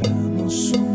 Vamos